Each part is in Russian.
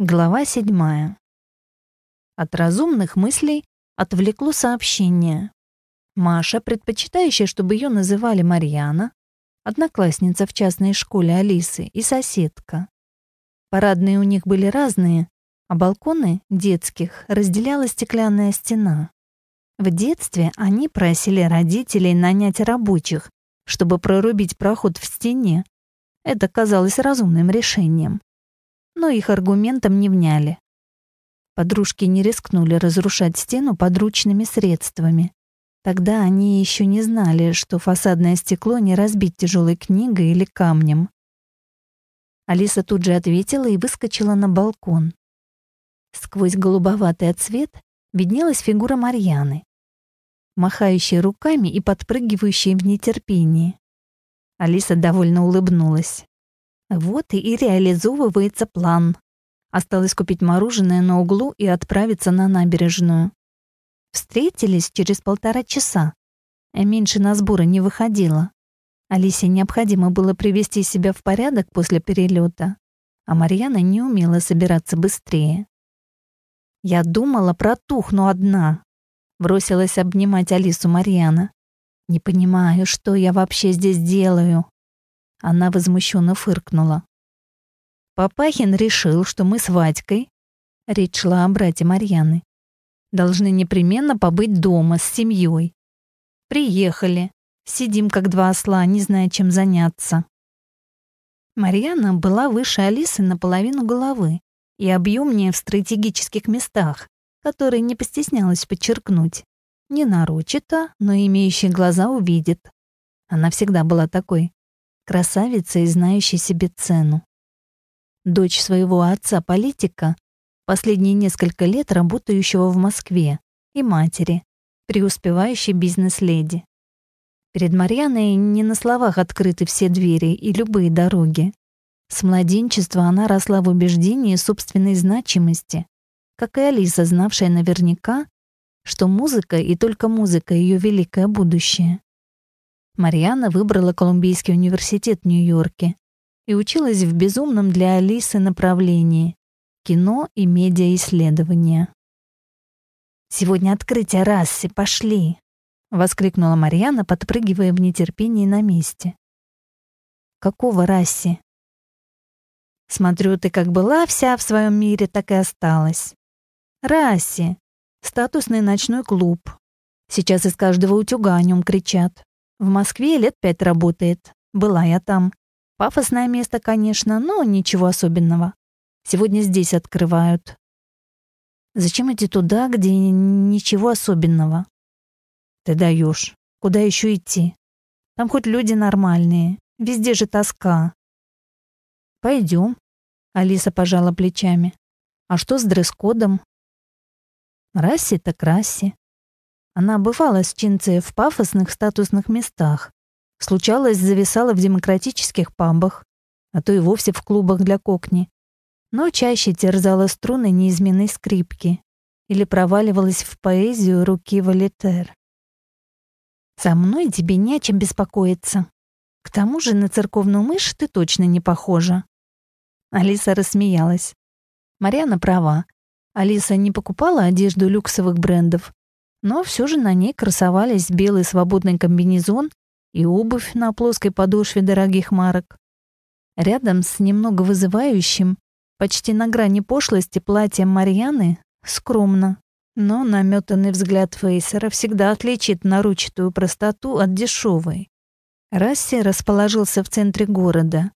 Глава седьмая. От разумных мыслей отвлекло сообщение. Маша, предпочитающая, чтобы ее называли Марьяна, одноклассница в частной школе Алисы и соседка. Парадные у них были разные, а балконы детских разделяла стеклянная стена. В детстве они просили родителей нанять рабочих, чтобы прорубить проход в стене. Это казалось разумным решением но их аргументам не вняли. Подружки не рискнули разрушать стену подручными средствами. Тогда они еще не знали, что фасадное стекло не разбить тяжелой книгой или камнем. Алиса тут же ответила и выскочила на балкон. Сквозь голубоватый отсвет виднелась фигура Марьяны, махающая руками и подпрыгивающая в нетерпении. Алиса довольно улыбнулась. Вот и реализовывается план. Осталось купить мороженое на углу и отправиться на набережную. Встретились через полтора часа. А меньше на сборы не выходило. Алисе необходимо было привести себя в порядок после перелета, а Марьяна не умела собираться быстрее. «Я думала, протухну одна», — бросилась обнимать Алису Марьяна. «Не понимаю, что я вообще здесь делаю. Она возмущенно фыркнула. Папахин решил, что мы с Вадькой, речь шла о брате Марьяны, должны непременно побыть дома с семьей. Приехали, сидим как два осла, не зная, чем заняться. Марьяна была выше Алисы на половину головы и объемнее в стратегических местах, которые не постеснялась подчеркнуть. Не нарочито, но имеющий глаза увидит. Она всегда была такой красавица и знающая себе цену. Дочь своего отца-политика, последние несколько лет работающего в Москве, и матери, преуспевающей бизнес-леди. Перед Марьяной не на словах открыты все двери и любые дороги. С младенчества она росла в убеждении собственной значимости, как и Алиса, знавшая наверняка, что музыка и только музыка — ее великое будущее. Марьяна выбрала Колумбийский университет в Нью-Йорке и училась в безумном для Алисы направлении — кино и медиаисследования. «Сегодня открытие расы, пошли!» — воскликнула Марьяна, подпрыгивая в нетерпении на месте. «Какого расе?» «Смотрю, ты как была вся в своем мире, так и осталась. Расе. Статусный ночной клуб. Сейчас из каждого утюга о нем кричат. В Москве лет пять работает. Была я там. Пафосное место, конечно, но ничего особенного. Сегодня здесь открывают. Зачем идти туда, где ничего особенного? Ты даешь. Куда еще идти? Там хоть люди нормальные. Везде же тоска. Пойдем. Алиса пожала плечами. А что с дресс-кодом? Расси так расси. Она бывала с Чинце в пафосных статусных местах. Случалось, зависала в демократических пабах, а то и вовсе в клубах для кокни. Но чаще терзала струны неизменной скрипки или проваливалась в поэзию руки Валитер. «Со мной тебе не о чем беспокоиться. К тому же на церковную мышь ты точно не похожа». Алиса рассмеялась. Марьяна права. Алиса не покупала одежду люксовых брендов, но все же на ней красовались белый свободный комбинезон и обувь на плоской подошве дорогих марок. Рядом с немного вызывающим, почти на грани пошлости платьем Марьяны, скромно, но наметанный взгляд Фейсера всегда отличит наручитую простоту от дешевой. Расси расположился в центре города.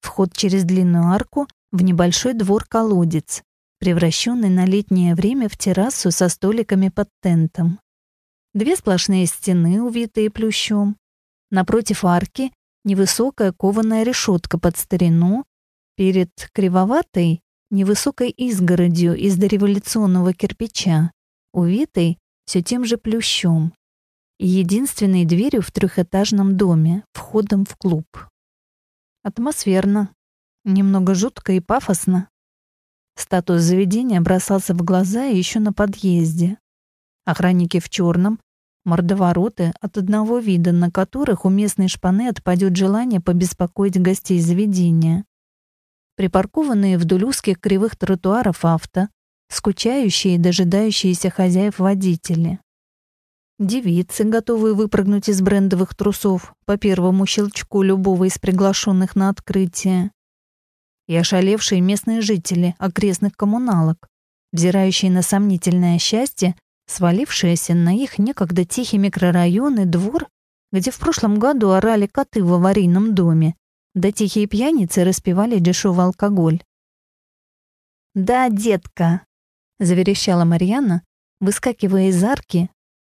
Вход через длинную арку в небольшой двор-колодец, превращенный на летнее время в террасу со столиками под тентом. Две сплошные стены, увитые плющом. Напротив арки невысокая кованая решетка под старину. Перед кривоватой невысокой изгородью из дореволюционного кирпича, увитой все тем же плющом. И единственной дверью в трехэтажном доме, входом в клуб. Атмосферно, немного жутко и пафосно. Статус заведения бросался в глаза еще на подъезде. Охранники в черном, мордовороты, от одного вида на которых у местной шпаны отпадет желание побеспокоить гостей заведения. припаркованные вдоль узких кривых тротуаров авто, скучающие и дожидающиеся хозяев водители. Девицы, готовые выпрыгнуть из брендовых трусов по первому щелчку любого из приглашенных на открытие. И ошалевшие местные жители окрестных коммуналок, взирающие на сомнительное счастье, свалившееся на их некогда тихий микрорайон и двор, где в прошлом году орали коты в аварийном доме, да тихие пьяницы распивали дешевый алкоголь. «Да, детка!» — заверещала Марьяна, выскакивая из арки,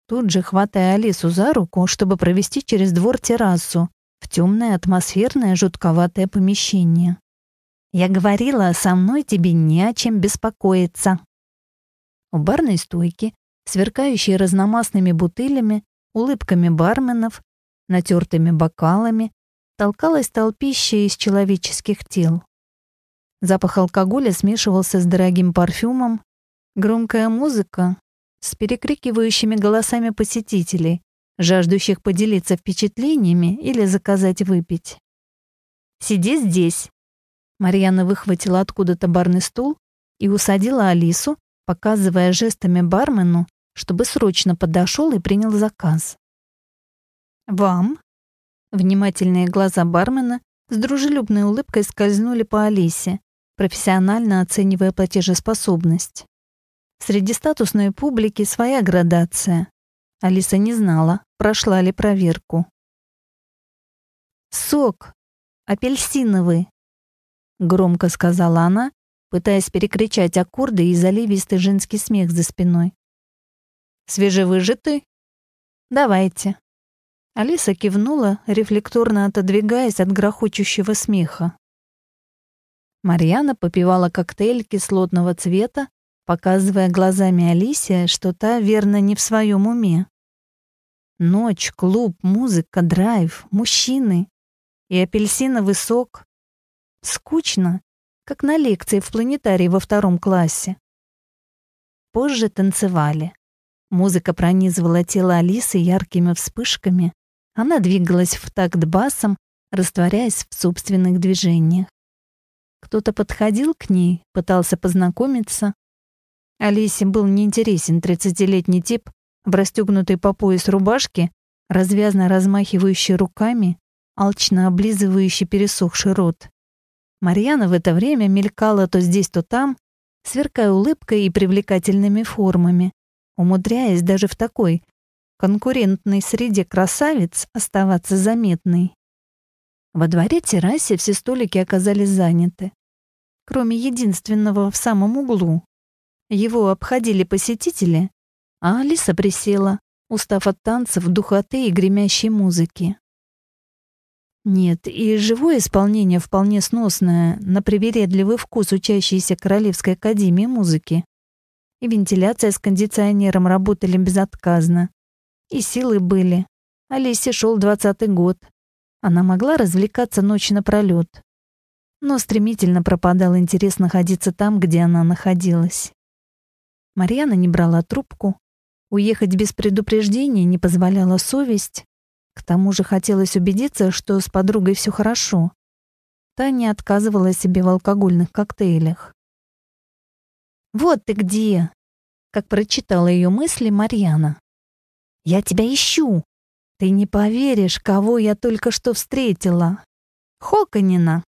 тут же хватая Алису за руку, чтобы провести через двор террасу в темное атмосферное жутковатое помещение. «Я говорила, со мной тебе не о чем беспокоиться». У барной стойки, сверкающей разномастными бутылями, улыбками барменов, натертыми бокалами, толкалось толпище из человеческих тел. Запах алкоголя смешивался с дорогим парфюмом, громкая музыка с перекрикивающими голосами посетителей, жаждущих поделиться впечатлениями или заказать выпить. «Сиди здесь!» Марьяна выхватила откуда-то барный стул и усадила Алису, показывая жестами бармену, чтобы срочно подошел и принял заказ. «Вам?» Внимательные глаза бармена с дружелюбной улыбкой скользнули по Алисе, профессионально оценивая платежеспособность. Среди статусной публики своя градация. Алиса не знала, прошла ли проверку. «Сок! Апельсиновый!» Громко сказала она, пытаясь перекричать аккорды и заливистый женский смех за спиной. «Свежевыжатый?» «Давайте». Алиса кивнула, рефлекторно отодвигаясь от грохочущего смеха. Марьяна попивала коктейль кислотного цвета, показывая глазами Алисе, что та верно не в своем уме. Ночь, клуб, музыка, драйв, мужчины и апельсиновый сок. Скучно, как на лекции в планетарии во втором классе. Позже танцевали. Музыка пронизывала тело Алисы яркими вспышками, она двигалась в такт басом, растворяясь в собственных движениях. Кто-то подходил к ней, пытался познакомиться. Алисе был неинтересен тридцатилетний тип в расстегнутой по пояс рубашке, развязно размахивающий руками, алчно облизывающий пересохший рот. Марьяна в это время мелькала то здесь, то там, сверкая улыбкой и привлекательными формами, умудряясь даже в такой конкурентной среде красавиц оставаться заметной. Во дворе-террасе все столики оказались заняты, кроме единственного в самом углу. Его обходили посетители, а Алиса присела, устав от танцев, духоты и гремящей музыки. Нет, и живое исполнение вполне сносное, на привередливый вкус учащейся Королевской академии музыки. И вентиляция с кондиционером работали безотказно. И силы были. Алисе шел двадцатый год. Она могла развлекаться ночь напролёт. Но стремительно пропадал интерес находиться там, где она находилась. Марьяна не брала трубку. Уехать без предупреждения не позволяла совесть. К тому же хотелось убедиться, что с подругой все хорошо. Та не отказывала себе в алкогольных коктейлях. «Вот ты где!» Как прочитала ее мысли Марьяна. Я тебя ищу. Ты не поверишь, кого я только что встретила. Хоконина.